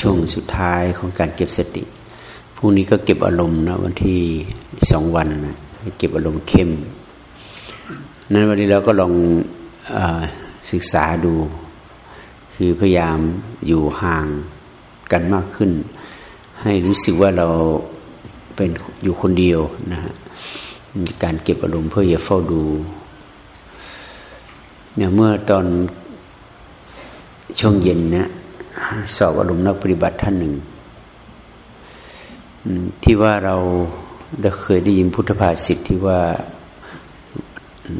ช่วงสุดท้ายของการเก็บสติพรุ่งนี้ก็เก็บอารมณ์นะวันที่สองวันนะเก็บอารมณ์เข้ม นั้นวันนี้เราก็ลองอศึกษาดู คือพยายามอยู่ห่างกันมากขึ้น ให้รู้สึกว่าเราเป็นอยู่คนเดียวนะฮะการเก็บอารมณ์เพื่อจะเฝ้าดูเนี่ยเมื่อตอนช่วงเย็นเนี่ย สอบอารมณ์นักปฏิบัติท่านหนึ่ง ที่ว่าเราได้เคยได้ยินพุทธภาษิตที่ว่า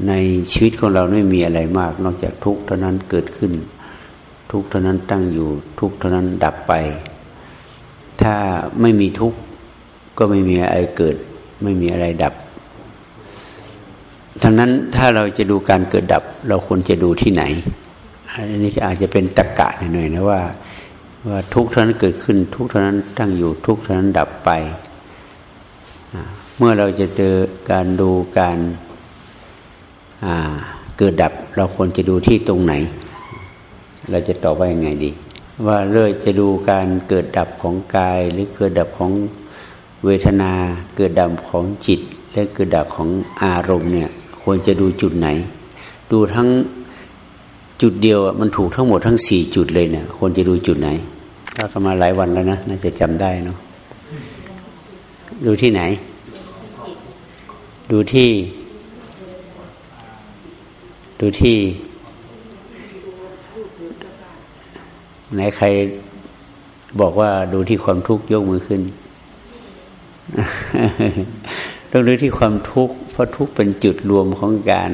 ในชีวิตของเราไม่มีอะไรมาก นอกจากทุกข์เท่านั้นเกิดขึ้น ทุกข์เท่านั้นตั้งอยู่ ทุกข์เท่านั้นดับไป ถ้าไม่มีทุกข์ก็ไม่มีอะไรเกิด ไม่มีอะไรดับทั้งนั้นถ้าเราจะดูการเกิดดับ เราควรจะดูที่ไหน อันนี้อาจจะเป็นตะกะหน่อยนะว่า ว่าทุกเท่านั้นเกิดขึ้น ทุกเท่านั้นตั้งอยู่ทุกเท่านั้นดับไปเมื่อเราจะเจอการดูการเกิดดับ เราควรจะดูที่ตรงไหน เราจะตอบว่ายังไงดี ว่าเลื่อยจะดูการเกิดดับของกาย หรือเกิดดับของเวทนา เกิดดับของจิต และเกิดดับของอารมณ์เนี่ยควรจะดูจุดไหน ดูทั้ง จุดเดียวมันถูกทั้งหมดทั้งสี่จุดเลยเนี่ยควรจะดูจุดไหนถ้าก็มาหลายวันแล้วนะน่าจะจำได้เนาะดูที่ไหน ดูที่ ดูที่ไหนใครบอกว่าดูที่ความทุกข์ยกมือขึ้น ต้องดูที่ความทุกข์เพราะทุกข์เป็นจุดรวมของการ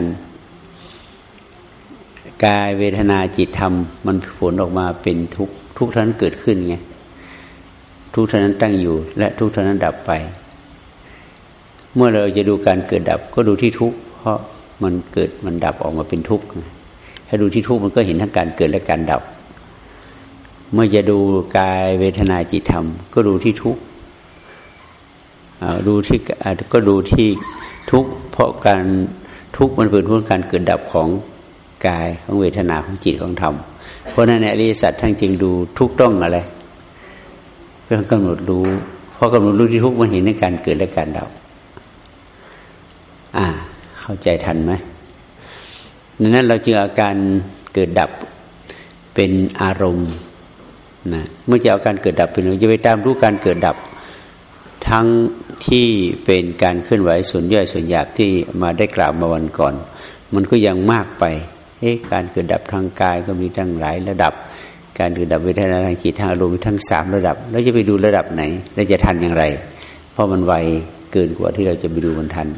กายเวทนาจิตธรรม มันผลออกมาเป็นทุกทุกท่านเกิดขึ้นไงทุกท่านั้นตั้งอยู่ และทุกท่านั้นดับไป เมื่อเราจะดูการเกิดดับ ก็ดูที่ทุกเพราะมันเกิดมันดับออกมาเป็นทุกข์ถ้าดูที่ทุกมันก็เห็นทั้งการเกิดและการดับ เมื่อจะดูกายเวทนาจิตธรรม ก็ดูที่ทุกดูที่ก็ดูที่ทุกเพราะการทุกมันเป็นเพราะการเกิดดับของ กายของเวทนาของจิตของธรรม เพราะนั้นในอริยสัจทั้งจริงดูทุกต้องอะไรเรื่องกำหนดรู้เพราะกำหนดรู้ที่ทุกมันเห็นในการเกิดและการดับอ่า เข้าใจทันไหมดังนั้นเราจึงอาการเกิดดับเป็นอารมณ์นะเมื่อจะเอาการเกิดดับเป็นจะไปตามรู้การเกิดดับ ทั้งที่เป็นการเคลื่อนไหวส่วนย่อยส่วนหยาบที่มาได้กล่าวมาวันก่อน มันก็ยังมากไป เอ๊ะการเกิดดับทางกายก็มีทั้งหลายระดับ การเกิดดับเวทนาทางจิตทางอารมณ์มีทั้งสามระดับแล้วจะไปดูระดับไหนแล้วจะทันอย่างไร เพราะมันไวเกินกว่าที่เราจะไปดูมันทัน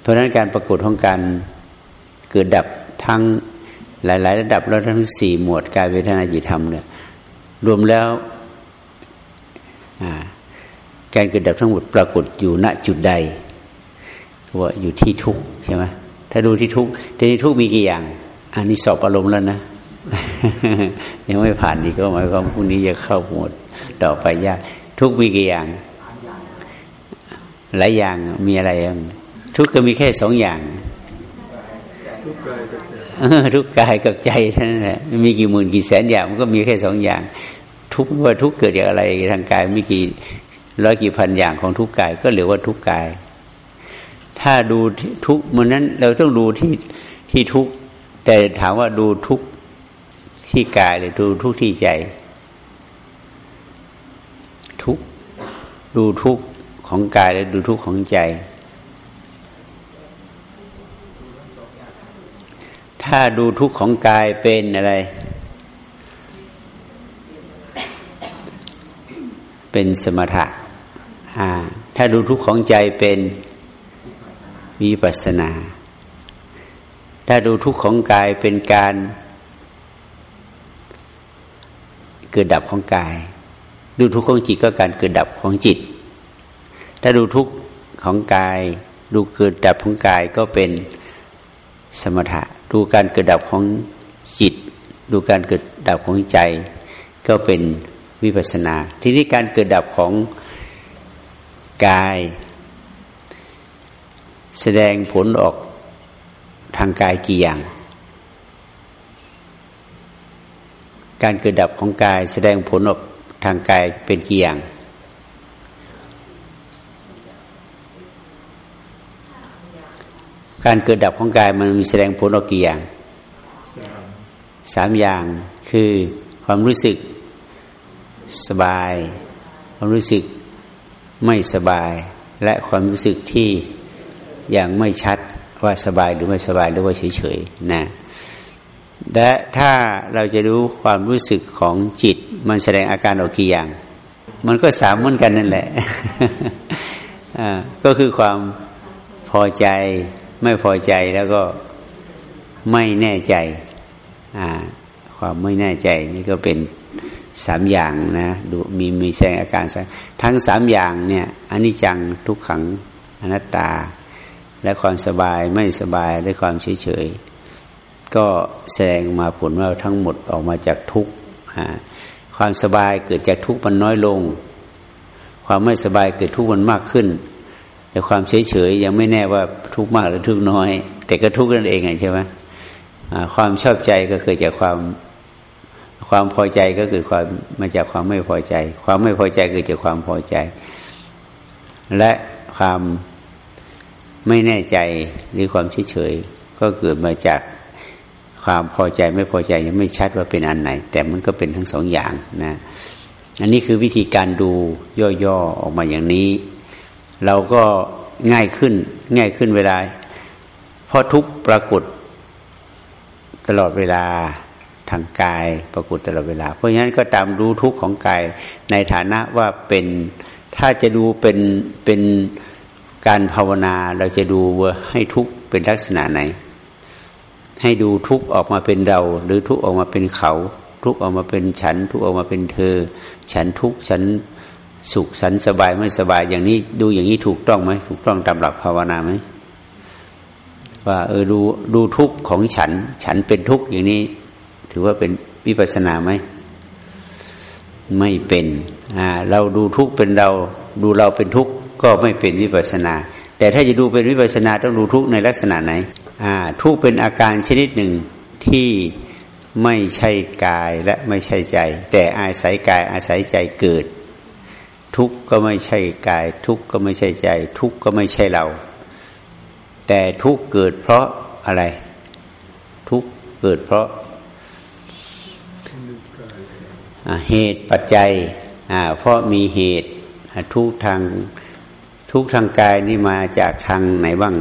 เพราะฉะนั้นการปรากฏของการเกิดดับทั้งหลาย ๆ ระดับแล้วทั้งสี่หมวดกายเวทนาจิตธรรมเนี่ยรวมแล้วการเกิดดับทั้งหมดปรากฏอยู่ณจุดใดว่าอยู่ที่ทุกใช่ไหมถ้าดูที่ทุกทีนี้ทุกมีกี่อย่าง อันนี้สอบอารมณ์แล้วนะ ยังไม่ผ่านอีกก็หมายความพรุ่งนี้จะเข้าหมดต่อไปยาก ทุกมีกี่อย่าง หลายอย่างมีอะไรอย่างทุกก็มีแค่สองอย่าง ทุกกายกับใจท่านแหละมีกี่หมื่นกี่แสนอย่างมันก็มีแค่สองอย่าง ทุกว่าทุกเกิดจากอะไรทางกายมีกี่ร้อยกี่พันอย่างของทุกกายก็เหลือว่าทุกกาย ถ้าดูทุกมันนั้นเราต้องดูที่ที่ทุก แต่ถามว่าดูทุกที่กายหรือดูทุกที่ใจ ทุกดูทุกของกายหรือดูทุกของใจ ถ้าดูทุกของกายเป็นอะไร เป็นสมถะถ้าดูทุกของใจเป็นวิปัสนา ถ้าดูทุกข์ของกายเป็นการเกิดดับของกาย ดูทุกข์ของจิตก็การเกิดดับของจิต ถ้าดูทุกข์ของกาย ดูเกิดดับของกายก็เป็นสมถะ ดูการเกิดดับของจิต ดูการเกิดดับของใจ ก็เป็นวิปัสนา ทีนี้การเกิดดับของกาย แสดงผลออก ทางกายกี่อย่าง การเกิดดับของกายแสดงผลออกทางกายเป็นกี่อย่างการเกิดดับของกายมันมีแสดงผลออกกี่อย่างสามอย่างคือความรู้สึกสบาย ความรู้สึกไม่สบาย และความรู้สึกที่อยังไม่ชัด ว่าสบายหรือไม่สบายหรือว่าเฉยๆนะและถ้าเราจะรู้ความรู้สึกของจิต มันแสดงอาการออกกี่อย่าง มันก็สามเหมือนกันนั่นแหละก็คือความพอใจไม่พอใจแล้วก็ไม่แน่ใจ ความไม่แน่ใจนี่ก็เป็นสามอย่างนะดูมีมีแสดงอาการทั้งสามอย่างเนี่ยอนนี้จังทุกขังอนัตตา และความสบายไม่สบายและความเฉยเฉยก็แสดงมาผลว่าทั้งหมดออกมาจากทุกข์ความสบายเกิดจากทุกข์มันน้อยลง ความไม่สบายเกิดทุกข์มันมากขึ้น แต่ความเฉยเฉยยังไม่แน่ว่าทุกข์มากหรือทุกข์น้อย แต่ก็ทุกข์นั่นเองไงใช่ไหมความชอบใจก็เกิดจากความความพอใจก็คือความมาจากความไม่พอใจ ความไม่พอใจเกิดจากความพอใจ และความ ไม่แน่ใจหรือความเฉยเฉยก็เกิดมาจากความพอใจไม่พอใจยังไม่ชัดว่าเป็นอันไหน แต่มันก็เป็นทั้งสองอย่างนะอันนี้คือวิธีการดูย่อๆออกมาอย่างนี้ เราก็ง่ายขึ้นง่ายขึ้นเวลาเพราะทุกปรากฏตลอดเวลาทางกายปรากฏตลอดเวลา เพราะฉะนั้นก็ตามรู้ทุกข์ของกายในฐานะว่าเป็นถ้าจะดูเป็นเป็น การภาวนาเราจะดูว่าให้ทุกข์เป็นลักษณะไหน ให้ดูทุกออกมาเป็นเรา หรือทุกออกมาเป็นเขา ทุกออกมาเป็นฉัน ทุกออกมาเป็นเธอ ฉันทุกฉันสุขฉันสบายไม่สบายอย่างนี้ดูอย่างนี้ถูกต้องไหมถูกต้องตามหลักภาวนาไหมว่าเออดูดูทุกข์ของฉัน ฉันเป็นทุกข์อย่างนี้ ถือว่าเป็นวิปัสนาไหมไม่เป็นอ่าเราดูทุกข์เป็นเรา ดูเราเป็นทุกข์ ก็ไม่เป็นวิปัสนา แต่ถ้าจะดูเป็นวิปัสนาต้องดูทุกในลักษณะไหนทุกเป็นอาการชนิดหนึ่งที่ไม่ใช่กายและไม่ใช่ใจ แต่อาศัยกายอาศัยใจเกิด ทุกก็ไม่ใช่กาย ทุกก็ไม่ใช่ใจ ทุกก็ไม่ใช่เรา แต่ทุกเกิดเพราะอะไร ทุกเกิดเพราะเหตุปัจจัยเพราะมีเหตุทุกทาง ทุกทางกายนี่มาจากทางไหนบ้าง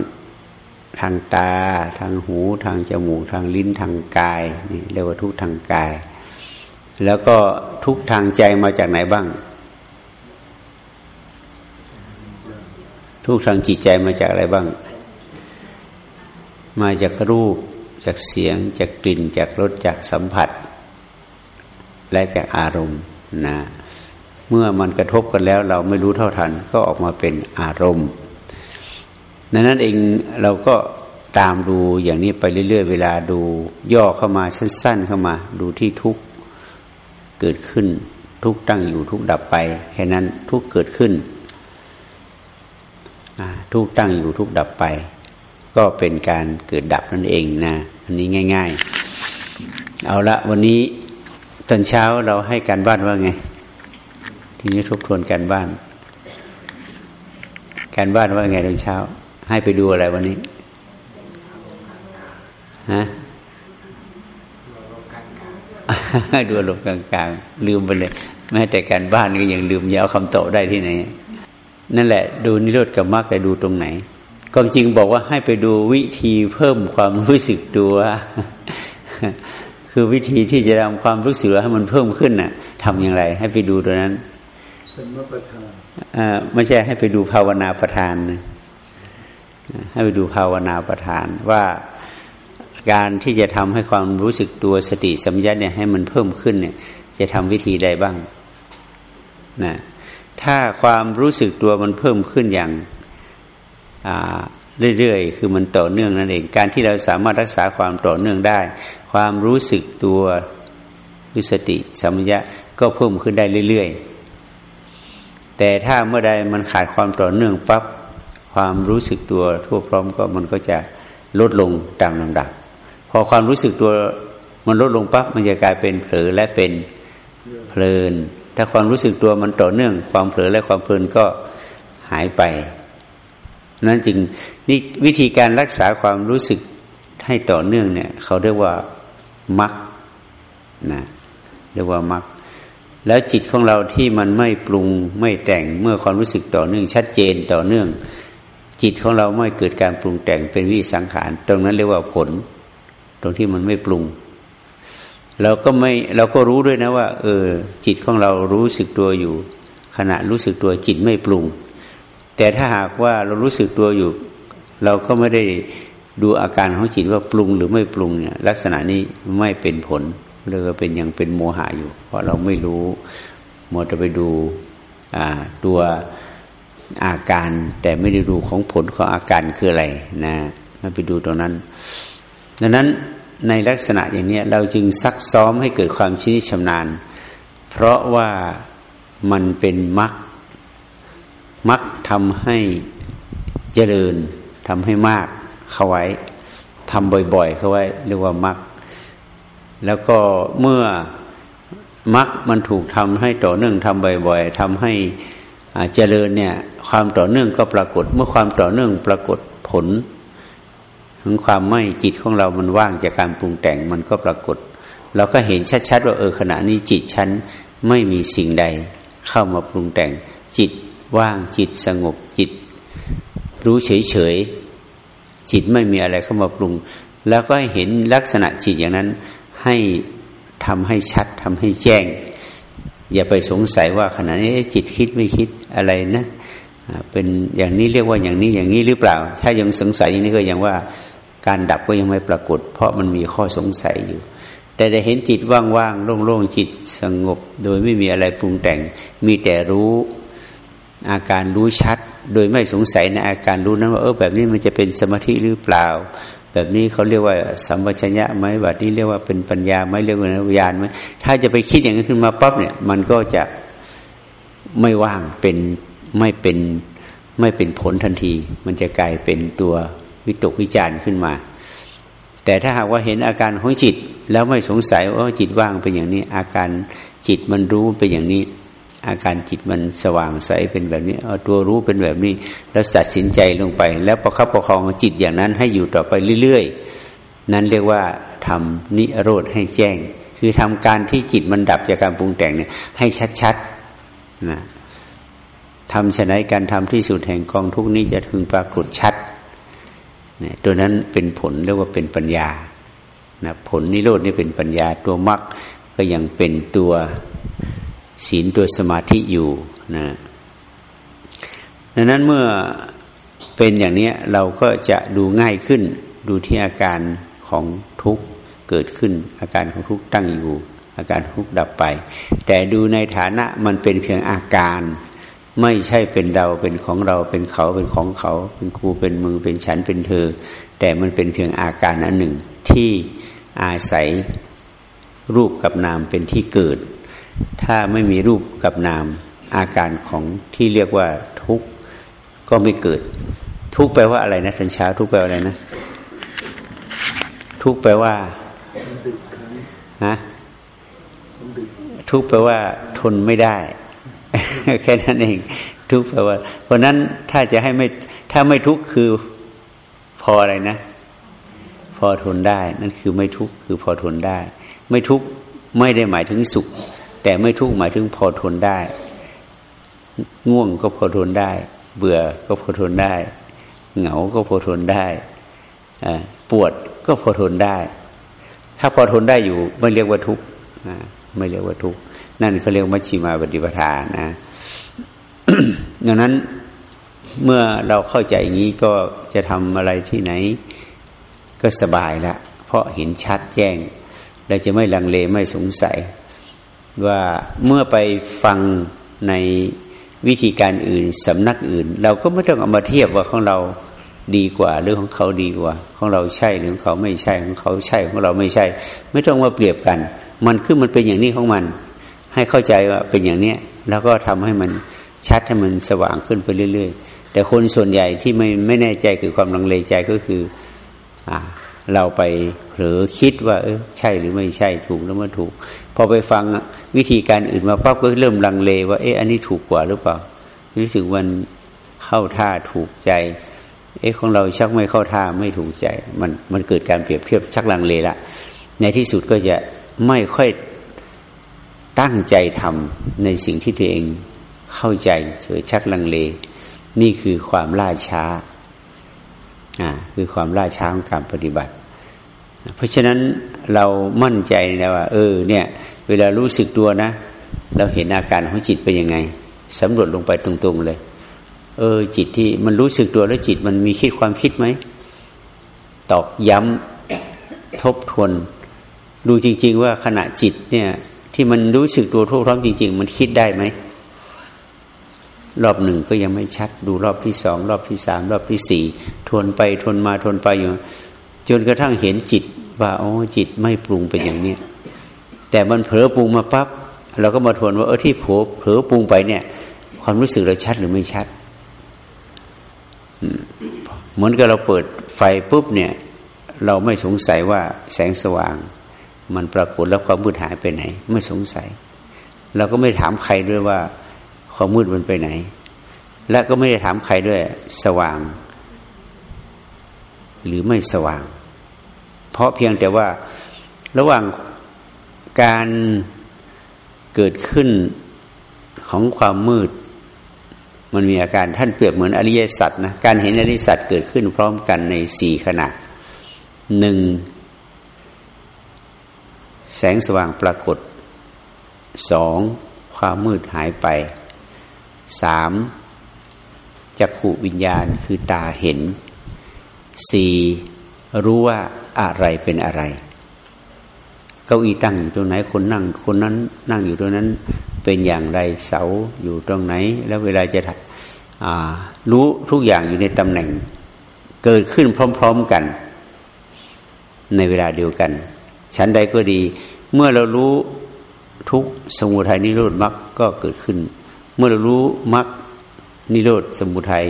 ทางตา ทางหู ทางจมูก ทางลิ้นทางกายนี่เรียกว่าทุกทางกาย แล้วก็ทุกทางใจมาจากไหนบ้าง ทุกทางจิตใจมาจากอะไรบ้าง มาจากรูป จากเสียง จากกลิ่น จากรสจากสัมผัส และจากอารมณ์นะ เมื่อมันกระทบกันแล้ว เราไม่รู้เท่าทัน ก็ออกมาเป็นอารมณ์ดังนั้นเองเราก็ตามดูอย่างนี้ไปเรื่อย ๆ เวลาดูย่อเข้ามาสั้น ๆ เข้ามา ดูที่ทุกเกิดขึ้น ทุกตั้งอยู่ทุกดับไปแค่นั้นทุกเกิดขึ้นทุกตั้งอยู่ทุกดับไป ก็เป็นการเกิดดับนั่นเองนะอันนี้ง่าย ๆ เอาละวันนี้ตอนเช้าเราให้การบ้านว่าไง ทีนี้ทบทวนการบ้าน การบ้านว่าไงตอนเช้า ให้ไปดูอะไรวันนี้ฮะดูลมกลางๆ ลืมไปเลยแม้แต่การบ้านก็ยังลืมยาวคำตอบได้ที่ไหน นั่นแหละ ดูนิโรธกับมรรคแต่ดูตรงไหนความจริงบอกว่าให้ไปดูวิธีเพิ่มความรู้สึกตัวคือวิธีที่จะทำความรู้สึกให้มันเพิ่มขึ้นน่ะทำอย่างไร ให้ไปดูตัวนั้น สมประทานไม่ใช่ให้ไปดูภาวนาประทานให้ไปดูภาวนาประทานว่าการที่จะทำให้ความรู้สึกตัวสติสัมยาเนี่ยให้มันเพิ่มขึ้นเนี่ย จะทำวิธีใดบ้างนะถ้าความรู้สึกตัวมันเพิ่มขึ้นอย่างเรื่อยๆ คือมันต่อเนื่องนั่นเอง การที่เราสามารถรักษาความต่อเนื่องได้ ความรู้สึกตัววิสติสัมยะก็เพิ่มขึ้นได้เรื่อยๆ แต่ถ้าเมื่อใดมันขาดความต่อเนื่องปั๊บความรู้สึกตัวทั่วพร้อมก็มันก็จะลดลงตามลำดับ พอความรู้สึกตัวมันลดลงปั๊บมันจะกลายเป็นเผลอและเป็นเพลิน ถ้าความรู้สึกตัวมันต่อเนื่อง ความเผลอและความเพลินก็หายไป นั้นจึงนี่วิธีการรักษาความรู้สึกให้ต่อเนื่องเนี่ย เขาเรียกว่ามักนะเรียกว่ามัก แล้วจิตของเราที่มันไม่ปรุงไม่แต่งเมื่อความรู้สึกต่อเนื่อง ชัดเจนต่อเนื่อง จิตของเราไม่เกิดการปรุงแต่งเป็นวิสังขาร ตรงนั้นเรียกว่าผล ตรงที่มันไม่ปรุง เราก็ไม่เราก็รู้ด้วยนะว่า เออ จิตของเรารู้สึกตัวอยู่ ขณะรู้สึกตัวจิตไม่ปรุง แต่ถ้าหากว่าเรารู้สึกตัวอยู่ เราก็ไม่ได้ดูอาการของจิตว่าปรุงหรือไม่ปรุงเนี่ย ลักษณะนี้ไม่เป็นผล เลยเป็นยังเป็นโมหะอยู่ เพราะเราไม่รู้มดจะไปดูตัวอาการแต่ไม่ได้ดูของผลของอาการคืออะไรนะมาไปดูตรงนั้น ดังนั้นในลักษณะอย่างนี้เราจึงซักซ้อมให้เกิดความชินชำนาญ เพราะว่ามันเป็นมักมักทำให้เจริญทำให้มากเข้าไว้ทำบ่อย ๆ เข้าไว้เรียกว่ามัก แล้วก็เมื่อมักมันถูกทำให้ต่อเนื่องทำบ่อยๆทำให้เจริญเนี่ย ความต่อเนื่องก็ปรากฏ เมื่อความต่อเนื่องปรากฏผลของความไม่จิตของเรามันว่างจากการปรุงแต่งมันก็ปรากฏ เราก็เห็นชัดๆว่าเออขณะนี้จิตฉันไม่มีสิ่งใด เข้ามาปรุงแต่ง จิตว่างจิตสงบจิต รู้เฉยๆจิตไม่มีอะไรเข้ามาปรุง แล้วก็เห็นลักษณะจิตอย่างนั้น ให้ทำให้ชัดทำให้แจ้ง อย่าไปสงสัยว่าขณะนี้จิตคิดไม่คิดอะไรนะเป็นอย่างนี้เรียกว่าอย่างนี้อย่างนี้หรือเปล่า ถ้ายังสงสัยอย่างนี้ก็ยังว่าการดับก็ยังไม่ปรากฏ เพราะมันมีข้อสงสัยอยู่ แต่ได้เห็นจิตว่างๆโล่งๆจิตสงบ โดยไม่มีอะไรปรุงแต่ง มีแต่รู้อาการรู้ชัด โดยไม่สงสัยในอาการรู้นั้นว่าเออแบบนี้มันจะเป็นสมาธิหรือเปล่า แบบนี้เขาเรียกว่า สัมปชัญญะไหมแบบนี้เรียกว่าเป็นปัญญาไหมเรียกว่าวิญญาณไหมถ้าจะไปคิดอย่างนี้ขึ้นมาปั๊บเนี่ย มันก็จะไม่ว่างเป็นไม่เป็นไม่เป็นผลทันที มันจะกลายเป็นตัววิตกวิจารณ์ขึ้นมา แต่ถ้าหากว่าเห็นอาการของจิต แล้วไม่สงสัยว่าจิตว่างเป็นอย่างนี้ อาการจิตมันรู้เป็นอย่างนี้ อาการจิตมันสว่างใสเป็นแบบนี้เอาตัวรู้เป็นแบบนี้ แล้วตัดสินใจลงไป แล้วประคับประคองจิตอย่างนั้นให้อยู่ต่อไปเรื่อยๆ นั้นเรียกว่าทำนิโรธให้แจ้ง คือทำการที่จิตมันดับจากการปรุงแต่งเนี่ยให้ชัดๆนะทำชนะการทำที่สุดแห่งกองทุกนี้จะถึงปรากฏชัดเนะตัวนั้นเป็นผลเรียกว่าเป็นปัญญานะผลนิโรดนี่เป็นปัญญาตัวมรรคก็ยังเป็นตัว ศีลตัวสมาธิอยู่นะดังนั้นเมื่อเป็นอย่างนี้เราก็จะดูง่ายขึ้น ดูที่อาการของทุกข์เกิดขึ้น อาการของทุกข์ตั้งอยู่ อาการทุกข์ดับไป แต่ดูในฐานะมันเป็นเพียงอาการ ไม่ใช่เป็นเราเป็นของเราเป็นเขาเป็นของเขา เป็นครูเป็นมือเป็นฉันเป็นเธอ แต่มันเป็นเพียงอาการอันหนึ่งที่อาศัยรูปกับนามเป็นที่เกิด ถ้าไม่มีรูปกับนามอาการของที่เรียกว่าทุกข์ก็ไม่เกิด ทุกข์แปลว่าอะไรนะทันเช้าทุกข์แปลว่าอะไรนะ ทุกข์แปลว่าฮะทุกข์แปลว่า ทนไม่ได้ แค่นั้นเอง ทุกข์แปลว่า เพราะนั้นถ้าจะให้ไม่ถ้าไม่ทุกข์คือพออะไรนะ พอทนได้ นั่นคือไม่ทุกข์คือพอทนได้ ไม่ทุกข์ไม่ได้หมายถึงสุข แต่ไม่ทุกข์หมายถึงพอทนได้ ง่วงก็พอทนได้ เบื่อก็พอทนได้ เหงาก็พอทนได้ปวดก็พอทนได้ ถ้าพอทนได้อยู่ไม่เรียกว่าทุกข์ไม่เรียกว่าทุกข์นั่นเขาเรียกมัชชิมาปฏิปทานะดังนั้นเมื่อเราเข้าใจอย่างนี้ก็จะทำอะไรที่ไหนก็สบายละเพราะเห็นชัดแจ้งเราจะไม่ลังเลไม่สงสัย ว่าเมื่อไปฟังในวิธีการอื่นสำนักอื่น เราก็ไม่ต้องเอามาเทียบว่าของเราดีกว่าหรือของเขาดีกว่า ของเราใช่หรือของเขาไม่ใช่ของเขาใช่ของเราไม่ใช่ ไม่ต้องมาเปรียบกัน มันคือมันเป็นอย่างนี้ของมัน ให้เข้าใจว่าเป็นอย่างเนี้ยแล้วก็ทำให้มันชัดให้มันสว่างขึ้นไปเรื่อย ๆ แต่คนส่วนใหญ่ที่ไม่ไม่แน่ใจคือความลังเลใจก็คืออ่าเราไปเผลอคิดว่าเออใช่หรือไม่ใช่ถูกหรือไม่ถูก อไปฟังวิธีการอื่นมาปั๊บก็เริ่มลังเลว่า เอออันนี้ถูกกว่าหรือเปล่า รู้สึกมันเข้าท่าถูกใจ เอ๊ะของเราชักไม่เข้าท่าไม่ถูกใจ มันมันเกิดการเปรียบเทียบชักลังเลละในที่สุดก็จะไม่ค่อยตั้งใจทำในสิ่งที่ตัวเองเข้าใจเฉยชักลังเล นี่คือความล่าช้าอ่าคือความล่าช้าของการปฏิบัติ เพราะฉะนั้น เรามั่นใจนะว่า เออ เนี่ย เวลารู้สึกตัวนะ เราเห็นอาการของจิตเป็นยังไงสำรวจลงไปตรงๆเลย เออ จิตที่มันรู้สึกตัวแล้วจิตมันมีคิดความคิดไหมตอกย้ำทบทวน ดูจริง ๆ ว่าขณะจิตเนี่ย ที่มันรู้สึกตัวทั่วพร้อมจริง ๆ มันคิดได้ไหมรอบหนึ่งก็ยังไม่ชัด ดูรอบที่สองรอบที่สามรอบที่สี่ทวนไปทวนมาทวนไปอยู่ จนกระทั่งเห็นจิต ว่าอ๋อจิตไม่ปรุงไปอย่างนี้แต่มันเผลอปรุงมาปั๊บเราก็มาทวนว่าเออที่เผลอเผลอปรุงไปเนี่ย ความรู้สึกเราชัดหรือไม่ชัดเหมือนกับเราเปิดไฟปุ๊บเนี่ย เราไม่สงสัยว่าแสงสว่าง มันปรากฏแล้วความมืดหายไปไหน ไม่สงสัย เราก็ไม่ถามใครด้วยว่า ความมืดมันไปไหน และก็ไม่ได้ถามใครด้วยสว่าง หรือไม่สว่าง ราะเพียงแต่ว่าระหว่างการเกิดขึ้นของความมืด มันมีอาการท่านเปรียบเหมือนอริยสัจนะการเห็นอริยสัจเกิดขึ้นพร้อมกันในสี่ขณะหนึ่งแสงสว่างปรากฏสองความมืดหายไปสามจักขุวิญญาณคือตาเห็นสี่ รู้ว่าอะไรเป็นอะไร เก้าอี้ตั้งอยู่ตรงไหนคนนั่ง คนนั้นนั่งอยู่ตรงนั้นเป็นอย่างไรเสาอยู่ตรงไหน แล้วเวลาจะรู้ทุกอย่างอยู่ในตำแหน่ง เกิดขึ้นพร้อม ๆกัน ในเวลาเดียวกันชั้นใดก็ดี เมื่อเรารู้ทุกสมุทัยนิโรธมรรคก็เกิดขึ้น เมื่อเรารู้มรรคนิโรธสมุทัย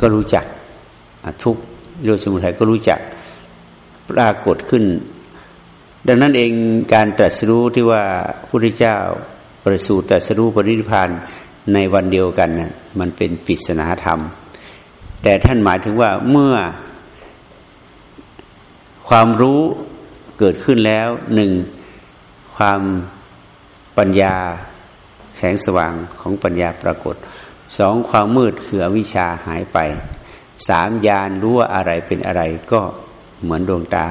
ก็รู้จักทุก โรธสมุทัยก็รู้จักปรากฏขึ้น ดังนั้นเองการตรัสรู้ที่ว่าพระพุทธเจ้าประสูติตรัสรู้ปรินิพานในวันเดียวกันนะมันเป็นปริศนาธรรม แต่ท่านหมายถึงว่าเมื่อความรู้เกิดขึ้นแล้วหนึ่งความปัญญาแสงสว่างของปัญญาปรากฏสองความมืดคืออวิชชาหายไป สามญาณรู้ว่าอะไรเป็นอะไรก็เหมือนดวงตา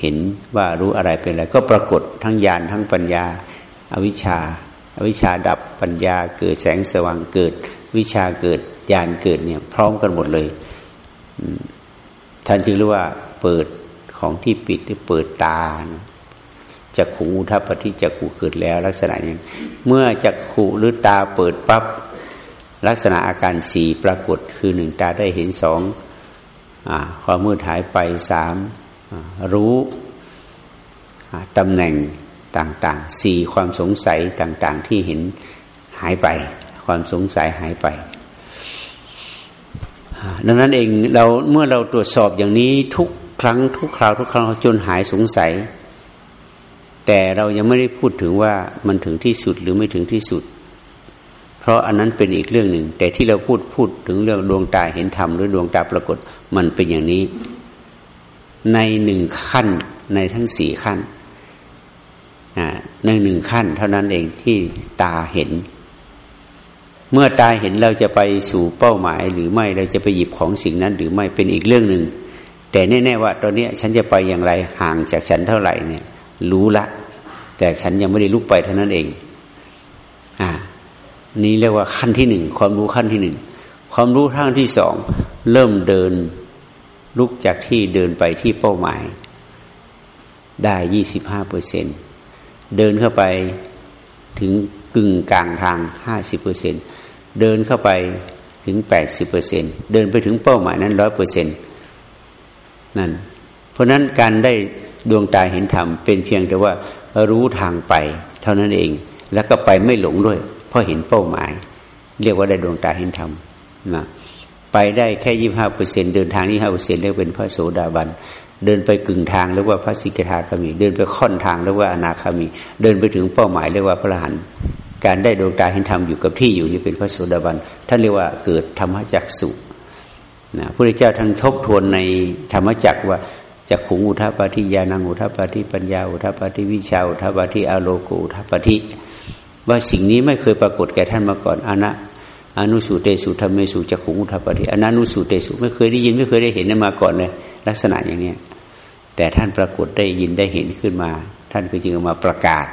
เห็นว่ารู้อะไรเป็นอะไร ก็ปรากฏทั้งญาณทั้งปัญญาอาวิชชาอาวิชชาดับปัญญาเกิดแสงสว่างเกิด วิชาเกิดญาณเกิดเนี่ยพร้อมกันหมดเลยท่านจึงเรียกว่าเปิดของที่ปิดที่เปิดตาจักขูทัปฏิจักขูเกิดแล้วลักษณะอย่างเมื่อจักขูหรือตาเปิดปับ๊บ ลักษณะอาการสี่ปรากฏคือหนึ่งตาได้เห็นสองความมืดหายไปสามรู้ตำแหน่งต่างๆสี่ความสงสัยต่างๆที่เห็นหายไป ความสงสัยหายไป ดังนั้นเองเราเมื่อเราตรวจสอบอย่างนี้ทุกครั้งทุกคราวทุกครั้งจนหายสงสัย แต่เรายังไม่ได้พูดถึงว่ามันถึงที่สุดหรือไม่ถึงที่สุด เพราะอันนั้นเป็นอีกเรื่องหนึ่ง แต่ที่เราพูดพูดถึงเรื่องดวงตาเห็นธรรมหรือดวงตาปรากฏมันเป็นอย่างนี้ ในหนึ่งขั้นในทั้งสี่ขั้นในหนึ่งขั้น เท่านั้นเองที่ตาเห็น เมื่อตาเห็นเราจะไปสู่เป้าหมาย หรือไม่เราจะไปหยิบของสิ่งนั้น หรือไม่เป็นอีกเรื่องหนึ่งแต่แน่ๆว่าตอนนี้ฉันจะไปอย่างไรห่างจากฉันเท่าไหร่เนี่ย รู้ละ แต่ฉันยังไม่ได้ลุกไปเท่านั้นเอง อ่า นี่เรียกว่าขั้นที่หนึ่งความรู้ขั้นที่หนึ่งความรู้ขั้นที่สองเริ่มเดินลุกจากที่เดินไปที่เป้าหมาย ได้ยี่สิบห้าเปอร์เซ็นเดินเข้าไปถึงกึ่งกลางทางห้าสิบเปอร์เซ็นเดินเข้าไปถึงแปดสิบเปอร์เซ็นเดินไปถึงเป้าหมายนั้นร้อยเปอร์เซ็นนั่นเพราะนั้นการได้ดวงตาเห็นธรรมเป็นเพียงแต่ว่ารู้ทางไป เท่านั้นเอง แล้วก็ไปไม่หลงด้วย ราะเห็นเป้าหมาย เรียกว่าได้ดวงตาเห็นธรรมนะไปได้แค่ยี่ห้าเปอร์เซ็นเดินทางยี่ห้าเปอร์เซ็นเรียกเป็นพระโสดาบันเดินไปกึ่งทางเรียกว่าพระสิกขาคามี เดินไปค่อนทางเรียกว่าอนาคามี เดินไปถึงเป้าหมายเรียกว่าพระอรหันต์การได้ดวงตาเห็นธรรมอยู่กับที่อยู่นี่เป็นพระโสดาบันท่านเรียกว่าเกิดธรรมจักสุนะพระพุทธเจ้าทั้งทบทวนในธรรมจักว่าจักขุงอุทัปปาทิยานังอุทัปปาทิปัญญาอุทัปปาทิวิชาอุทัปปาทิอโลโกอุทัปาทิ ว่าสิ่งนี้ไม่เคยปรากฏแก่ท่านมาก่อนอนะอนุสุเตสุธรรมเมสุจักขุงอุทัปาทิอนานุสุเตสุไม่เคยได้ยินไม่เคยได้เห็นมาก่อนเลย ลักษณะอย่างนี้แต่ท่านปรากฏได้ยินได้เห็นขึ้นมา ท่านก็จึงมาประกาศ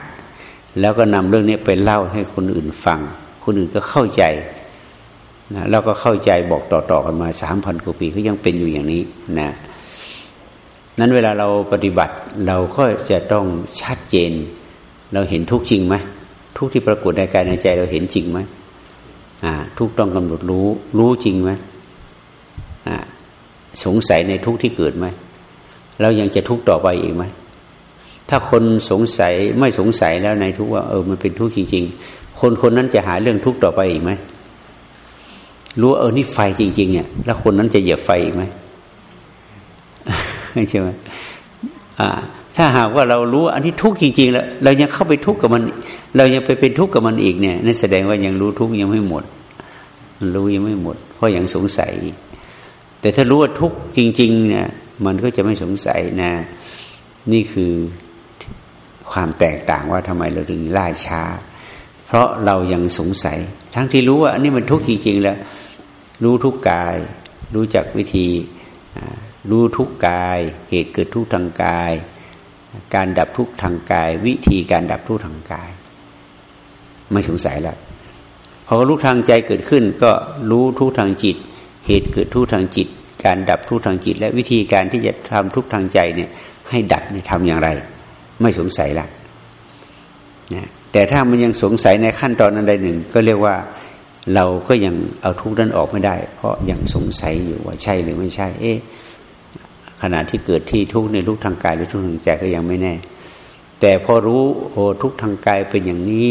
แล้วก็นำเรื่องนี้ไปเล่าให้คนอื่นฟัง คนอื่นก็เข้าใจนะแล้วก็เข้าใจบอกต่อๆกันมาสามพันกว่าปีก็ยังเป็นอยู่อย่างนี้นะนั้นเวลาเราปฏิบัติเราก็จะต้องชัดเจน เราเห็นทุกจริงไหม ทุกที่ปรากฏในกายในใจเราเห็นจริงไหมทุกต้องกำหนดรู้ รู้จริงไหมสงสัยในทุกที่เกิดไหมเรายังจะทุกต่อไปอีกไหมถ้าคนสงสัยไม่สงสัยแล้วในทุกว่าเออมันเป็นทุกจริง ๆ คนคนนั้นจะหาเรื่องทุกต่อไปอีกไหมรู้เออนี่ไฟจริงๆเนี่ยแล้วคนนั้นจะเหยียบไฟอีกไหมใช่ไหมอ่า ถ้าหากว่าเรารู้อันนี้ทุกข์จริงๆแล้วเรายังเข้าไปทุกข์กับมัน เรายังไปเป็นทุกข์กับมันอีกเนี่ยนั่นแสดงว่ายังรู้ทุกข์ยังไม่หมด รู้ยังไม่หมด เพราะยังสงสัย แต่ถ้ารู้ว่าทุกข์จริง ๆ เนี่ย มันก็จะไม่สงสัยนะ นี่คือความแตกต่างว่าทำไมเราถึงล่าช้า เพราะเรายังสงสัย ทั้งที่รู้ว่าอันนี้มันทุกข์จริงๆแล้ว รู้ทุกกาย รู้จักวิธี รู้ทุกกาย เหตุเกิดทุกทางกาย การดับทุกทางกาย วิธีการดับทุกทางกาย ไม่สงสัยแล้วพอรู้ทางใจเกิดขึ้น ก็รู้ทุกทางจิต เหตุเกิดทุกทางจิต การดับทุกทางจิต และวิธีการที่จะทำทุกทางใจเนี่ย ให้ดับเนี่ยทำอย่างไร ไม่สงสัยละนะแต่ถ้ามันยังสงสัยในขั้นตอนอันใดหนึ่ง ก็เรียกว่าเราก็ยังเอาทุกนั้นออกไม่ได้ เพราะยังสงสัยอยู่ว่าใช่หรือไม่ใช่ เอ๊ะ ขณะที่เกิดที่ทุกในทุกทางกายหรือทุกทางใจก็ยังไม่แน่ แต่พอรู้โอ้ทุกทางกายเป็นอย่างนี้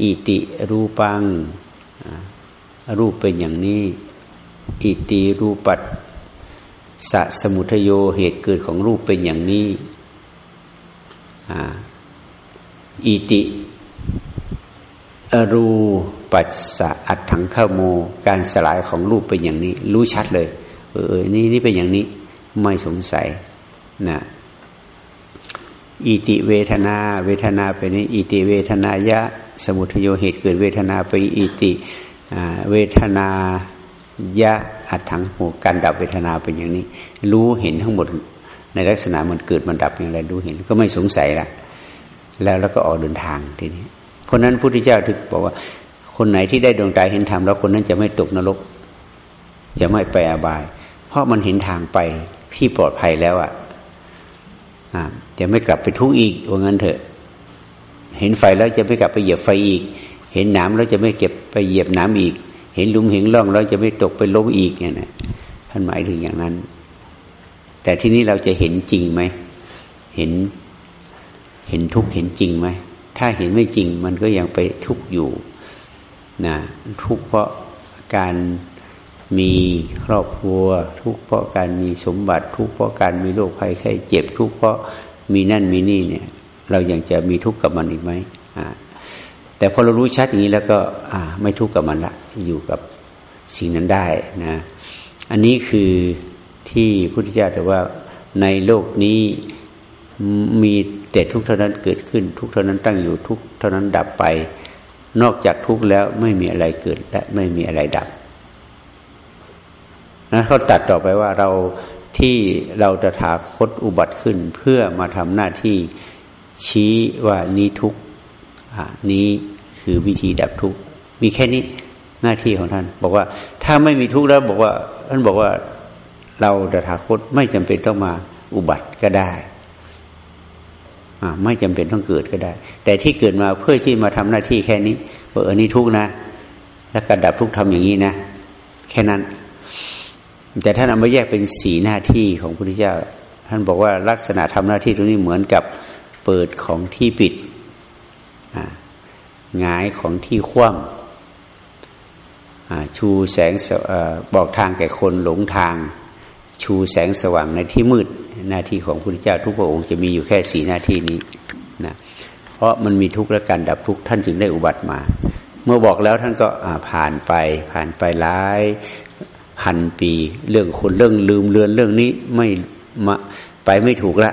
อิติรูปัง รูปเป็นอย่างนี้ อิติรูปัตสะสมุทโยเหตุเกิดของรูปเป็นอย่างนี้อิติรูปัสสะอัตถังข้าโม การสลายของรูปเป็นอย่างนี้ รู้ชัดเลย เออนี่นี่เป็นอย่างนี้ ไม่สงสัยนะอิติเวทนา เวทนาไปนี้อิติเวทนายะ สมุทโยเหตุเกิดเวทนาไปอิติเวทนายะอัดถังหูการดับเวทนาเป็นอย่างนี้ รู้เห็นทั้งหมดในลักษณะมันเกิดมันดับอย่างไรรู้เห็นก็ไม่สงสัยละแล้วแล้วก็ออกเดินทางทีนี้ เพราะนั้นพระพุทธเจ้าถึงบอกว่า คนไหนที่ได้ดวงตาเห็นธรรมแล้วคนนั้นจะไม่ตกนรก จะไม่ไปอบาย เพราะมันเห็นทางไป ที่ปลอดภัยแล้วอะ่ะจะไม่กลับไปทุกข์อีกว่างั้นเถอะ เห็นไฟแล้วจะไม่กลับไปเหยียบไฟอีก เห็นน้ำแล้วจะไม่เก็บไปเหยียบน้ำอีก เห็นลุมเห็นร่องแล้วจะไม่ตกไปล้มอีกเนี่ยนะท่านหมายถึงอย่างนั้น แต่ที่นี้เราจะเห็นจริงไหมเห็นเห็นทุกข์เห็นจริงไหมถ้าเห็นไม่จริงมันก็ยังไปทุกข์อยู่นะทุกข์เพราะการ มีครอบครัว ทุกเพราะการมีสมบัติ ทุกเพราะการมีโรคภัยไข้เจ็บ ทุกเพราะมีนั่นมีนี่เนี่ย เรายังจะมีทุกข์กับมันอีกไหมแต่พอเรารู้ชัดอย่างนี้แล้วก็ไม่ทุกข์กับมันละอยู่กับสิ่งนั้นได้นะอันนี้คือที่พุทธเจ้าแต่ว่าในโลกนี้มีแต่ทุกเท่านั้นเกิดขึ้น ทุกเท่านั้นตั้งอยู่ทุกเท่านั้นดับไป นอกจากทุกแล้วไม่มีอะไรเกิดและไม่มีอะไรดับ นั้นเขาตัดต่อไปว่าเราที่เราจะถาคตอุบัติขึ้น เพื่อมาทำหน้าที่ชี้ว่านี้ทุกนี้คือวิธีดับทุกมีแค่นี้หน้าที่ของท่าน บอกว่าถ้าไม่มีทุกข์แล้วบอกว่าท่านบอกว่าเราตถาคตไม่จำเป็นต้องมาอุบัติก็ได้ไม่จำเป็นต้องเกิดก็ได้ แต่ที่เกิดมาเพื่อที่มาทำหน้าที่แค่นี้ว่าเออนี่ทุกนะ แล้วการดับทุกทำอย่างนี้นะ แค่นั้น แต่ท่านเอามาแยกเป็นสีหน้าที่ของพระพุทธเจ้า ท่านบอกว่าลักษณะทำหน้าที่ตรงนี้เหมือนกับเปิดของที่ปิดหงายของที่คว่ชูแสงบอกทางแก่คนหลงทาง ชูแสงสว่างในที่มืดหน้าที่ของพระพุทธเจ้า ทุกพระองค์จะมีอยู่แค่สีหน้าที่นี้นะเพราะมันมีทุกข์และการดับทุกข์ท่านจึงได้อุบัติมา เมื่อบอกแล้วท่านก็ผ่านไปผ่านไปหลาย พันปี เรื่องคนเรื่องลืมเลือนเรื่องนี้ไม่มาไปไม่ถูกละ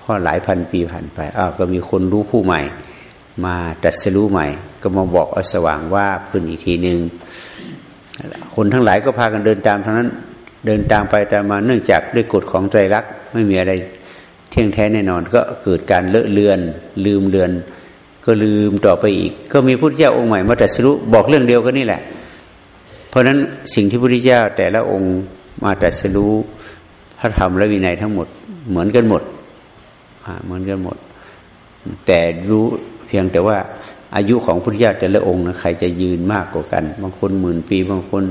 เพราะหลายพันปีผ่านไปอ้าวก็มีคนรู้ผู้ใหม่ มาตัดสรู้ใหม่ ก็มาบอกอสว่างว่าพื้นอีกทีหนึ่งคนทั้งหลายก็พากันเดินตามทั้งนั้นเดินตามไปตามมาเนื่องจากด้วยกฎของใจรักไม่มีอะไรเที่ยงแท้แน่นอน ก็เกิดการเลอะเลือน ลืมเลือน ก็ลืมต่อไปอีก ก็มีพุทธเจ้าองค์ใหม่มาตรัสรู้บอกเรื่องเดียวกันนี่แหละ เพราะฉะนั้นสิ่งที่พุทธเจ้าแต่ละองค์มาแตรัสรู้พระธรรมและวินัยทั้งหมด เหมือนกันหมดเหมือนกันหมด แต่รู้เพียงแต่ว่าอายุของพุทธเจ้าแต่ละองค์นะใครจะยืนมากกว่ากัน บางคนหมื่นปี บางคน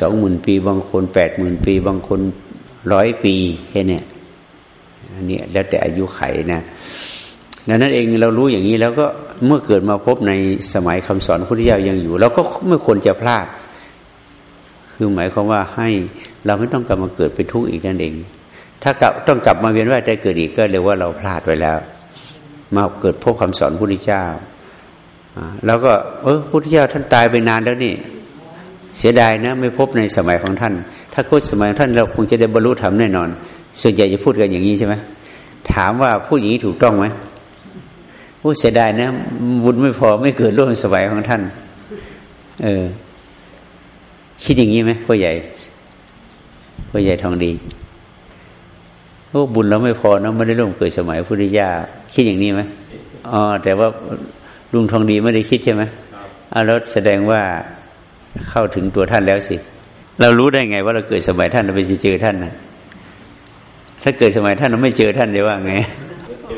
สองหมื่นปี บางคนแปดหมื่นปี บางคนร้อยปีแค่นี้อันนี้แล้วแต่อายุไขนะดังนั้นเองเรารู้อย่างนี้แล้วก็เมื่อเกิดมาพบในสมัยคำสอนพุทธเจ้ายังอยู่เราก็ไม่ควรจะพลาด คือหมายความว่าให้เราไม่ต้องกลับมาเกิดเป็นทุกข์อีกนั่นเอง ถ้ากลับต้องกลับมาเวียนว่ายได้เกิดอีกก็เรียกว่าเราพลาดไปแล้ว มาเกิดพบคำสอนพระพุทธเจ้าแล้วก็เออพุทธเจ้าท่านตายไปนานแล้วนี่ เสียดายนะไม่พบในสมัยของท่าน ถ้าคุดสมัยของท่านเราคงจะได้บรรลุธรรมแน่นอน ส่วนใหญ่จะพูดกันอย่างนี้ใช่ไหมถามว่าพูดอย่างนี้ถูกต้องไหมผู้เสียดายนะบุญไม่พอไม่เกิดร่วมสมัยของท่าน เออ คิดอย่างนี้ไหมพ่อใหญ่พ่อใหญ่ทองดีโอ้บุญเราไม่พอนะไม่ได้ร่วมเกิดสมัยพุทธิยาคิดอย่างนี้ไหมอ๋อแต่ว่าลุงทองดีไม่ได้คิดใช่ไหมอ่าแล้วแสดงว่าเข้าถึงตัวท่านแล้วสิ เรารู้ได้ไงว่าเราเกิดสมัยท่านเราไปเจอท่านนะถ้าเกิดสมัยท่านเราไม่เจอท่านได้ว่าไง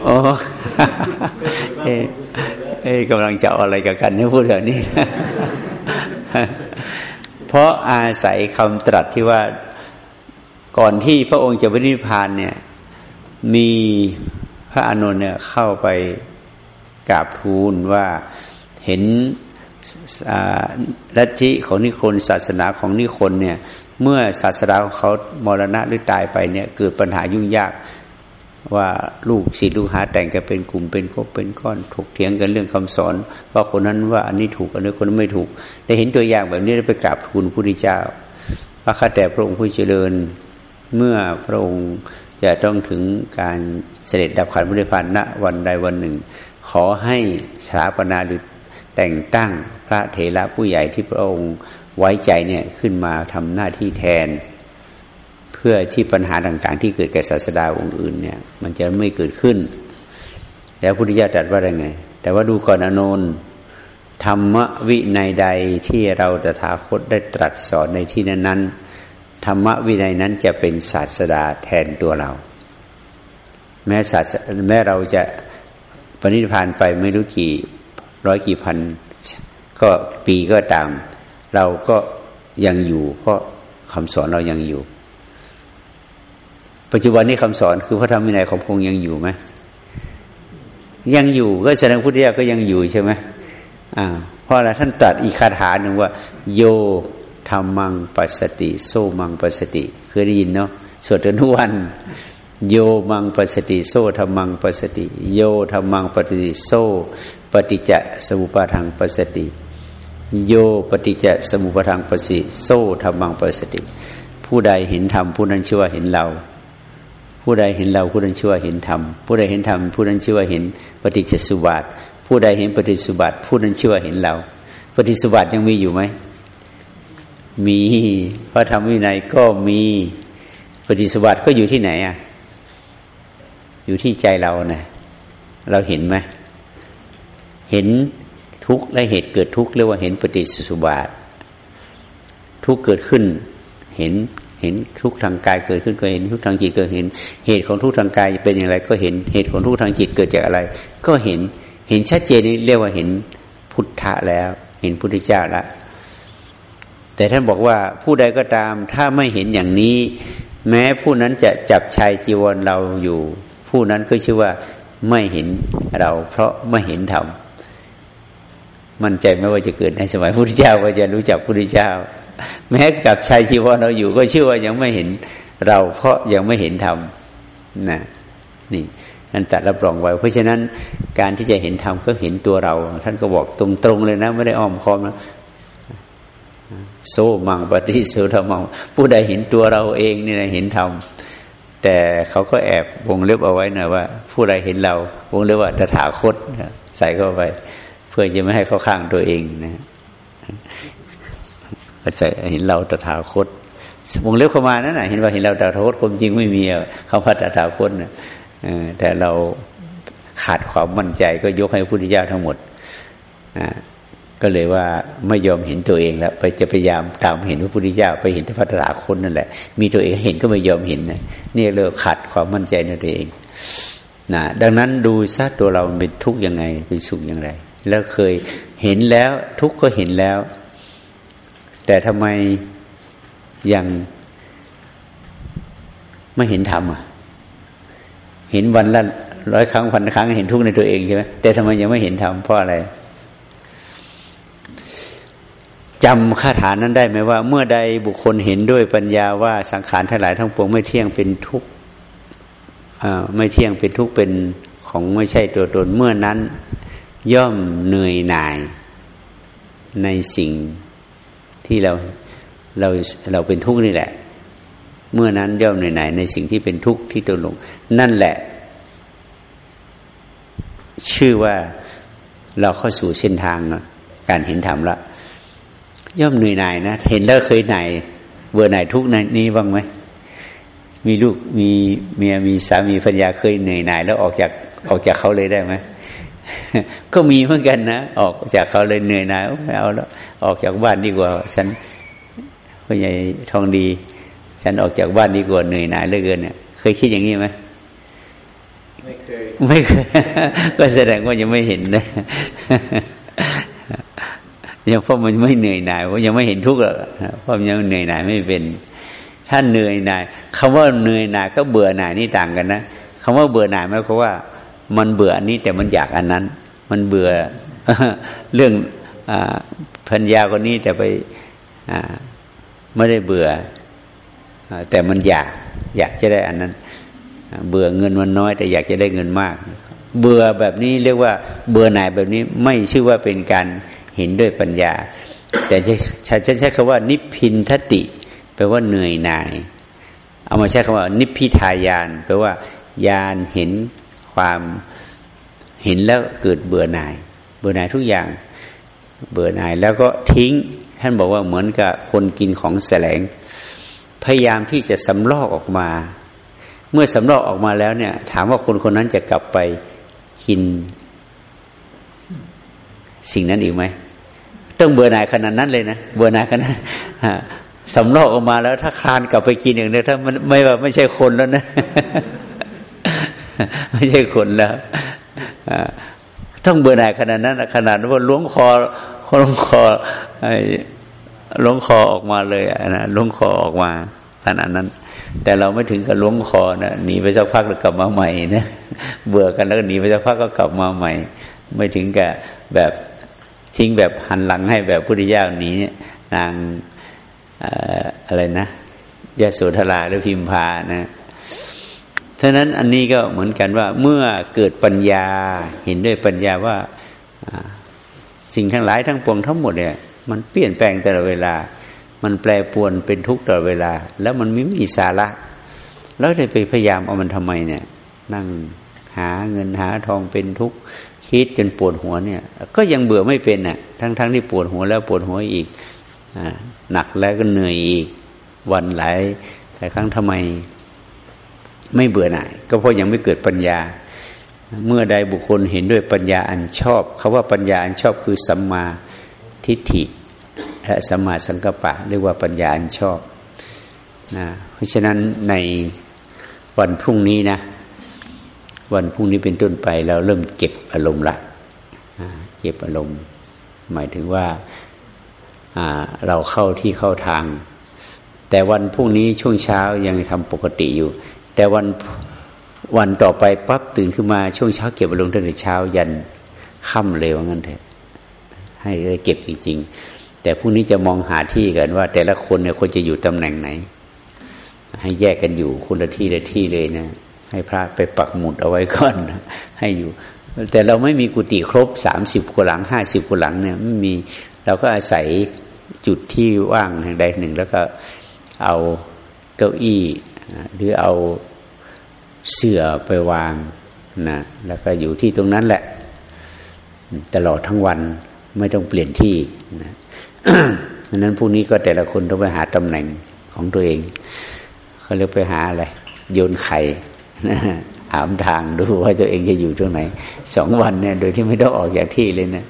โอ้เอ้กำลังจะเอาอะไรกับกันให้พูดแบบนี้ เพราะอาศัยคำตรัสที่ว่าก่อนที่พระองค์จะปรินิพพานเนี่ย มีพระอานนท์เนี่ยเข้าไปกราบทูลว่าเห็นลัทธิของนิคนศาสนาของนิคนเนี่ย เมื่อศาสนาของเขามรณะหรือตายไปเนี่ย เกิดปัญหายุ่งยาก ว่าลูกศิษย์ลูกหาแต่งกันเป็นกลุ่มเป็นคบเป็นก้อนถกเถียงกันเรื่องคำสอน ว่าคนนั้นว่าอันนี้ถูกอันนี้คนนั้นไม่ถูกได้เห็นตัวอย่างแบบนี้ได้ไปกราบทูลพระพุทธเจ้าพระข้าแต่พระองค์ผู้เจริญ เมื่อพระองค์จะต้องถึงการเสด็จดับขันธ์บริพันธ์ณวันใดวันหนึ่ง ขอให้สถาปนาหรือแต่งตั้งพระเถระผู้ใหญ่ที่พระองค์ไว้ใจเนี่ยขึ้นมาทำหน้าที่แทน พื่อที่ปัญหาต่างๆ ที่เกิดแก่ศาสดาองค์อื่นเนี่ย มันจะไม่เกิดขึ้น แล้วพุทธิยถาตรัสว่าอะไรไง แต่ว่าดูก่อนอนนธรรมวินัยใดที่เราตถาคตได้ตรัสสอนในที่นั้นๆธรรมวินัยนั้นจะเป็นศาสดาแทนตัวเรา แม้ศาสแม้เราจะปณิพานไปไม่รู้กี่ร้อยกี่พัน ก็ปีก็ตาม เราก็ยังอยู่เพราะคำสอนเรายังอยู่ ปัจจุบันนี้คำสอนคือพระธรรมวินัยของพงยังอยู่ไหมยังอยู่ก็แสดงพุทธิยาก็ยังอยู่ใช่ไหมอ่าเพราะอะไรท่านตรัสอีกคาถาหนึ่งว่า โยธรรมังปัสสติ โซมังปัสสติเคยได้ยินเนาะสวดทุกวัน โยมังปัสสติ โซธรรมังปัสสติ โยธรรมังปัสสติโซปฏิจจสมุปทางปัสสติ โยปฏิจจสมุปทางปัสสิโซธรรมังปัสสติ ผู้ใดเห็นธรรมผู้นั้นชื่อว่าเห็นเรา ผู้ใดเห็นเราผู้นั้นชื่อว่าเห็นธรรมผู้ใดเห็นธรรมผู้นั้นชื่อว่าเห็นปฏิจจสุบัติผู้ใดเห็นปฏิสุบัติผู้นั้นชื่อว่าเห็นเรา ปฏิสุบัติยังมีอยู่ไหมมีพระธรรมวินัยก็มีปฏิสุบัติก็อยู่ที่ไหนอะอยู่ที่ใจเรานะ เราเห็นไหมเห็นทุกข์และเหตุเกิดทุกข์เรียกว่าเห็นปฏิสุบาททุกข์เกิดขึ้น เห็น เห็นทุกทางกายเกิดขึ้นก็เห็นทุกทางจิตเกิดเห็น เหตุของทุกทางกายเป็นอย่างไรก็เห็นเหตุของทุกทางจิตเกิดจากอะไร ก็เห็นเห็นชัดเจนนี้เรียกว่าเห็นพุทธะแล้ว เห็นพุทธเจ้าแล้วแต่ท่านบอกว่าผู้ใดก็ตามถ้าไม่เห็นอย่างนี้ แม้ผู้นั้นจะจับชายจีวรเราอยู่ ผู้นั้นก็ชื่อว่าไม่เห็นเรา เพราะไม่เห็นธรรมมั่นใจไม่ว่าจะเกิดในสมัยพุทธเจ้าว่าจะรู้จักพุทธเจ้า แม้กับชายชีวรเราอยู่ก็เชื่อว่ายังไม่เห็นเราเพราะยังไม่เห็นธรรมนะนี่นั่นแต่รับรองไว้ เพราะฉะนั้นการที่จะเห็นธรรมก็เห็นตัวเรา ท่านก็บอกตรงๆเลยนะ ไม่ได้อ้อมค้อมนะโซมังปฏิโสธรรมังผู้ใดเห็นตัวเราเองนี่นะเห็นธรรมแต่เขาก็แอบวงเล็บเอาไว้หน่อยว่า ผู้ใดเห็นเรา วงเล็บว่าตถาคตใส่เข้าไป เพื่อจะไม่ให้เขาข้างตัวเองนะ เห็นเราตถาคตวงเล็บเข้ามานั่นนะเห็นว่าเห็นเราตถาคตความจริงไม่มีเขาพัดตถาคตนะแต่เราขาดความมั่นใจก็ยกให้พระพุทธเจ้าทั้งหมดก็เลยว่าไม่ยอมเห็นตัวเองแล้ว ไปจะพยายามตามเห็นพระพุทธเจ้า ไปเห็นพระตถาคตนั่นแหละ มีตัวเองเห็นก็ไม่ยอมเห็นนะนี่เลยขาดความมั่นใจในตัวเองนะดังนั้นดูซะตัวเราเป็นทุกข์ยังไงเป็นสุขอย่างไร แล้วเคยเห็นแล้วทุกข์ก็เห็นแล้ว แต่ทำไมยังไม่เห็นธรรมอะ เห็นวันละร้อยครั้งพันครั้งเห็นทุกข์ในตัวเองใช่ไหมแต่ทำไมยังไม่เห็นธรรมเพราะอะไรจำคาถานั้นได้ไหมว่า เมื่อใดบุคคลเห็นด้วยปัญญาว่าสังขารทั้งหลายทั้งปวงไม่เที่ยงเป็นทุกข์ไม่เที่ยงเป็นทุกข์เป็นของไม่ใช่ตัวตนเมื่อนั้น ย่อมเหนื่อยหน่ายในสิ่ง ที่เราเราเราเป็นทุกข์นี่แหละ เมื่อนั้นย่อมเหนื่อยหนในสิ่งที่เป็นทุกข์ที่ตนลง นั่นแหละ ชื่อว่าเราเข้าสู่เส้นทางการเห็นธรรมละย่อมเหนื่อยหน่ายนะเห็นแล้วเคยหน่ายเบื่อหน่ายทุกนี้บ้างไหมมีลูกมีเมียมีสามีพัญญาเคยเหนื่อยหน่ายแล้วออกจากออกจากเขาเลยได้ไหม ก็มีเหมือนกันนะ ออกจากเขาเลยเหนื่อยหน่ายไม่เอาแล้ว ออกจากบ้านดีกว่า ฉันพ่อใหญ่ทองดี ฉันออกจากบ้านดีกว่าเหนื่อยหน่ายเหลือเกินเนี่ยเคยคิดอย่างนี้ไหมไม่เคยไม่เคย ก็แสดงว่ายังไม่เห็นนะยังเพราะมันไม่เหนื่อยหน่ายเพราะยังไม่เห็นทุกข์หรอกเพราะมันยังเหนื่อยหน่ายไม่เป็น ถ้าเหนื่อยหน่ายคำว่าเหนื่อยหน่ายก็เบื่อหน่ายนี่ต่างกันนะคำว่าเบื่อหน่ายหมายความว่า มันเบื่ออันนี้แต่มันอยากอันนั้น มันเบื่อเรื่องพัญญาคนนี้แต่ไปไม่ได้เบื่อแต่มันอยากอยากจะได้อันนั้น เบื่อเงินมันน้อย แต่อยากจะได้เงินมาก เบื่อแบบนี้เรียกว่า เบื่อหน่ายแบบนี้ไม่ชื่อว่าเป็นการเห็นด้วยปัญญา แต่ฉันใช้คำว่า นิพพินทติแปลว่าเหนื่อยหน่าย เอามาใช้คำว่า นิพพิทายานแปลว่ายานเห็น ความเห็นแล้วเกิดเบื่อหน่าย เบื่อหน่ายทุกอย่าง เบื่อหน่ายแล้วก็ทิ้ง ท่านบอกว่าเหมือนกับคนกินของแสลง พยายามที่จะสำลอกออกมา เมื่อสำลอกออกมาแล้วเนี่ย ถามว่าคนคนนั้นจะกลับไปกิน สิ่งนั้นอีกไหมต้องเบื่อหน่ายขนาดนั้นเลยนะเบื่อหน่ายขนาดสำลอกออกมาแล้ว ถ้าคานกลับไปกินอย่างเดียวถ้ามันไม่ว่าไม่ใช่คนแล้วนะ ไม่ใช่คนแล้วต้องเบื่อหน่ายขนาดนั้นขนาดว่าล้วงคอล้วงคอล้วงคอออกมาเลยนะล้วงคอออกมาขนาดนั้น แต่เราไม่ถึงกับล้วงคอนะหนีไปสักพักแล้วกลับมาใหม่นะเบื่อกันแล้วหนีไปสักพักก็กลับมาใหม่ ไม่ถึงกับแบบทิ้งแบบหันหลังให้แบบพุทธิยาหนีนางอะไรนะยาสุธราหรือพิมพานะ ท่านั้นอันนี้ก็เหมือนกันว่าเมื่อเกิดปัญญาเห็นด้วยปัญญาว่าสิ่งทั้งหลายทั้งปวงทั้งหมดเนี่ยมันเปลี่ยนแปลงตลอดเวลา มันแปรปวนเป็นทุกข์ตลอดเวลา แล้วมันไม่มีสาระ แล้วจะไปพยายามเอามันทำไมเนี่ย นั่งหาเงินหาทองเป็นทุกข์คิดจนปวดหัวเนี่ย ก็ยังเบื่อไม่เป็นอะ ทั้งๆทที่ปวดหัวแล้วปวดหัวอีกอหนักแล้วก็เหนื่อยอีกวันหลายหลายครั้งทำไม ไม่เบื่อหน่าย ก็เพราะยังไม่เกิดปัญญา เมื่อใดบุคคลเห็นด้วยปัญญาอันชอบคาว่าปัญญาอันชอบคือสัมมาทิฏฐิและสัมมาสังกัปปะเรียกว่าปัญญาอันชอบนะเพราะฉะนั้นในวันพรุ่งนี้นะ วันพรุ่งนี้เป็นต้นไปเราเริ่มเก็บอารมณ์ละเก็บอารมณ์ หมายถึงว่าเราเข้าที่เข้าทาง แต่วันพรุ่งนี้ช่วงเช้ายังทำปกติอยู่ แต่วันวันต่อไปปั๊บตื่นขึ้นมาช่วงเช้าเก็บอารมณ์ตั้งแต่เช้ายันค่ำเลยว่างั้นเถอะให้เก็บจริง ๆ แต่พรุ่งนี้จะมองหาที่กันว่า แต่ละคนเนี่ยควรจะอยู่ตำแหน่งไหน ให้แยกกันอยู่คนละที่ละที่เลยนะ ให้พระไปปักหมุดเอาไว้ก่อนให้อยู่ แต่เราไม่มีกุฏิครบสามสิบกุหลังห้าสิบกุหลังเนี่ยไม่มีเราก็อาศัยจุดที่ว่างแห่งใดหนึ่ง แล้วก็เอาเก้าอี้ หรือเอาเสื่อไปวางนะแล้วก็อยู่ที่ตรงนั้นแหละ ตลอดทั้งวันไม่ต้องเปลี่ยนที่นะดังนั้นพรุ่งนี้ก็แต่ละคนต้องไปหาตำแหน่งของตัวเองเขาเรียกไปหาอะไรโยนไข่นะหามทางดูว่าตัวเองจะอยู่ตรงไหนสองวันเนี่ย โดยที่ไม่ต้องออกจากที่เลยนะ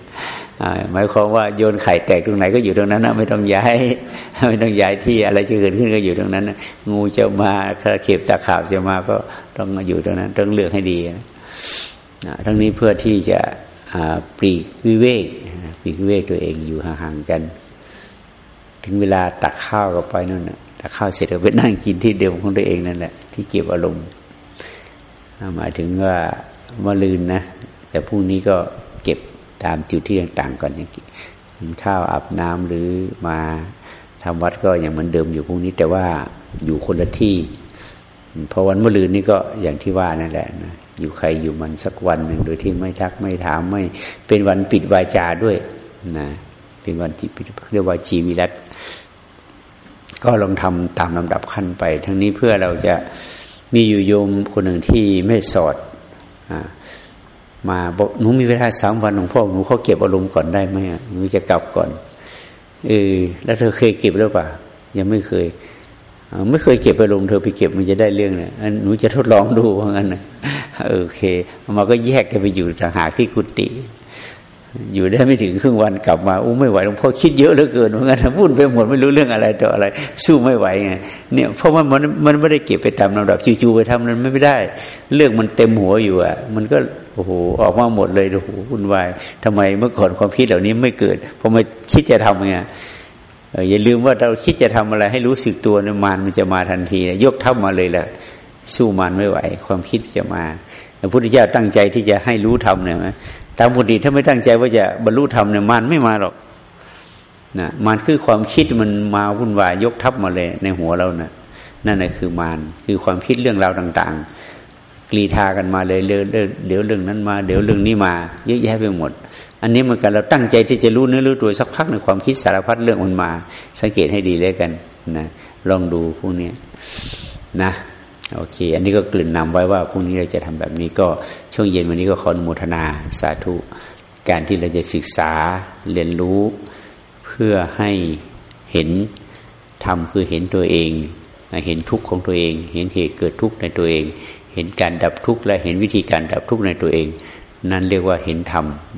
หมายความว่าโยนไข่แตกตรงไหนก็อยู่ตรงนั้นนะไม่ต้องย้ายไม่ต้องย้ายที่อะไรจะเกิดขึ้นก็อยู่ตรงนั้นนะงูจะมาถ้าเข็บตาข่าวจะมาก็ต้องอยู่ตรงนั้นต้องเลือกให้ดีนะทั้งนี้เพื่อที่จะปลีกวิเวกปลีกวิเวกตัวเองอยู่ห่างๆกัน ถึงเวลาตักข้าวก็ไปนั่นนะตักข้าวเสร็จก็ไปนั่งกินที่เดิมของตัวเองนั่นแหละที่เก็บอารมณ์หมายถึงว่ามาลืนนะ แต่พรุ่งนี้ก็ ตามจุดที่ต่างๆก่อนกินข้าวอาบน้ำหรือมาทำวัดก็ยังเหมือนเดิมอยู่พรุ่งนี้ แต่ว่าอยู่คนละที่พอวันมะรืนนี่ก็อย่างที่ว่านั่นแหละนะอยู่ใครอยู่มันสักวันหนึ่งโดยที่ไม่ทักไม่ถามไม่เป็นวันปิดวาจาด้วยนะเป็นวันที่เรียกว่าจีวิรัตก็ลองทำตามลำดับขั้นไป ทั้งนี้เพื่อเราจะมีอยู่โยมคนหนึ่งที่ไม่สอดอ มาบอกหนูมีเวลาสามวันหลวงพ่อหนูเขาเก็บอารมณ์ก่อนได้ไหมหนูจะกลับก่อนเออแล้วเธอเคยเก็บหรือเปล่ายังไม่เคยไม่เคยเก็บอารมณ์เธอไปเก็บมันจะได้เรื่องเลยหนูจะทดลองดูเพรางั้นนะโอเคมาก็แยกกันไปอยู่ต่างหากที่กุฏิอยู่ได้ไม่ถึงครึ่งวันกลับมาอู้ไม่ไหวหลวงพ่อคิดเยอะเหลือเกินเพรางั้นพูดไปหมดไม่รู้เรื่องอะไรต่ออะไร สู้ไม่ไหวไงเนี่ยเพราะว่ามันมันไม่ได้เก็บไปตามลำดับจู่ๆไปทำนั้นไม่ได้ เรื่องมันเต็มหัวอยู่อะ มันก็ โอ้โหออกมาหมดเลยโอ้โหวุ่นวายทำไมเมื่อก่อนความคิดเหล่านี้ไม่เกิดพอมาคิดจะทำไงอย่าลืมว่าเราคิดจะทำอะไร ให้รู้สึกตัวเนี่ยมานมันจะมาทันทียกทัพมาเลยแหละสู้มันไม่ไหว ความคิดจะมาพระพุทธเจ้าตั้งใจที่จะให้รู้ธรรมเนี่ยไหมตามปกติถ้าไม่ตั้งใจว่าจะบรรลุธรรมเนี่ยมันไม่มาหรอกนะมันคือความคิดมันมาวุ่นวายยกทัพมาเลยในหัวเรานะ่ะนั่นแหละคือมานคือความคิดเรื่องราวต่าง ๆ กรีธากันมาเลยเดี๋ยวเรื่องนั้นมา เดี๋ยวเรื่องนี้มา เยอะแยะไปหมด อันนี้เหมือนกันเราตั้งใจที่จะรู้เนื้อรู้ตัวสักพักในความคิดสารพัดเรื่องมันมา สังเกตให้ดีเลยกันนะลองดูพวกนี้นะโอเค อันนี้ก็กลืนนำไว้ว่าพรุ่งนี้เราจะทำแบบนี้ก็ช่วงเย็นวันนี้ก็ขออนุโมทนาสาธุ การที่เราจะศึกษาเรียนรู้ เพื่อให้เห็นธรรมคือเห็นตัวเอง เห็นทุกข์ของตัวเอง เห็นเหตุเกิดทุกข์ในตัวเอง เห็นการดับทุกข์และเห็นวิธีการดับทุกข์ในตัวเอง นั่นเรียกว่าเห็นธรรม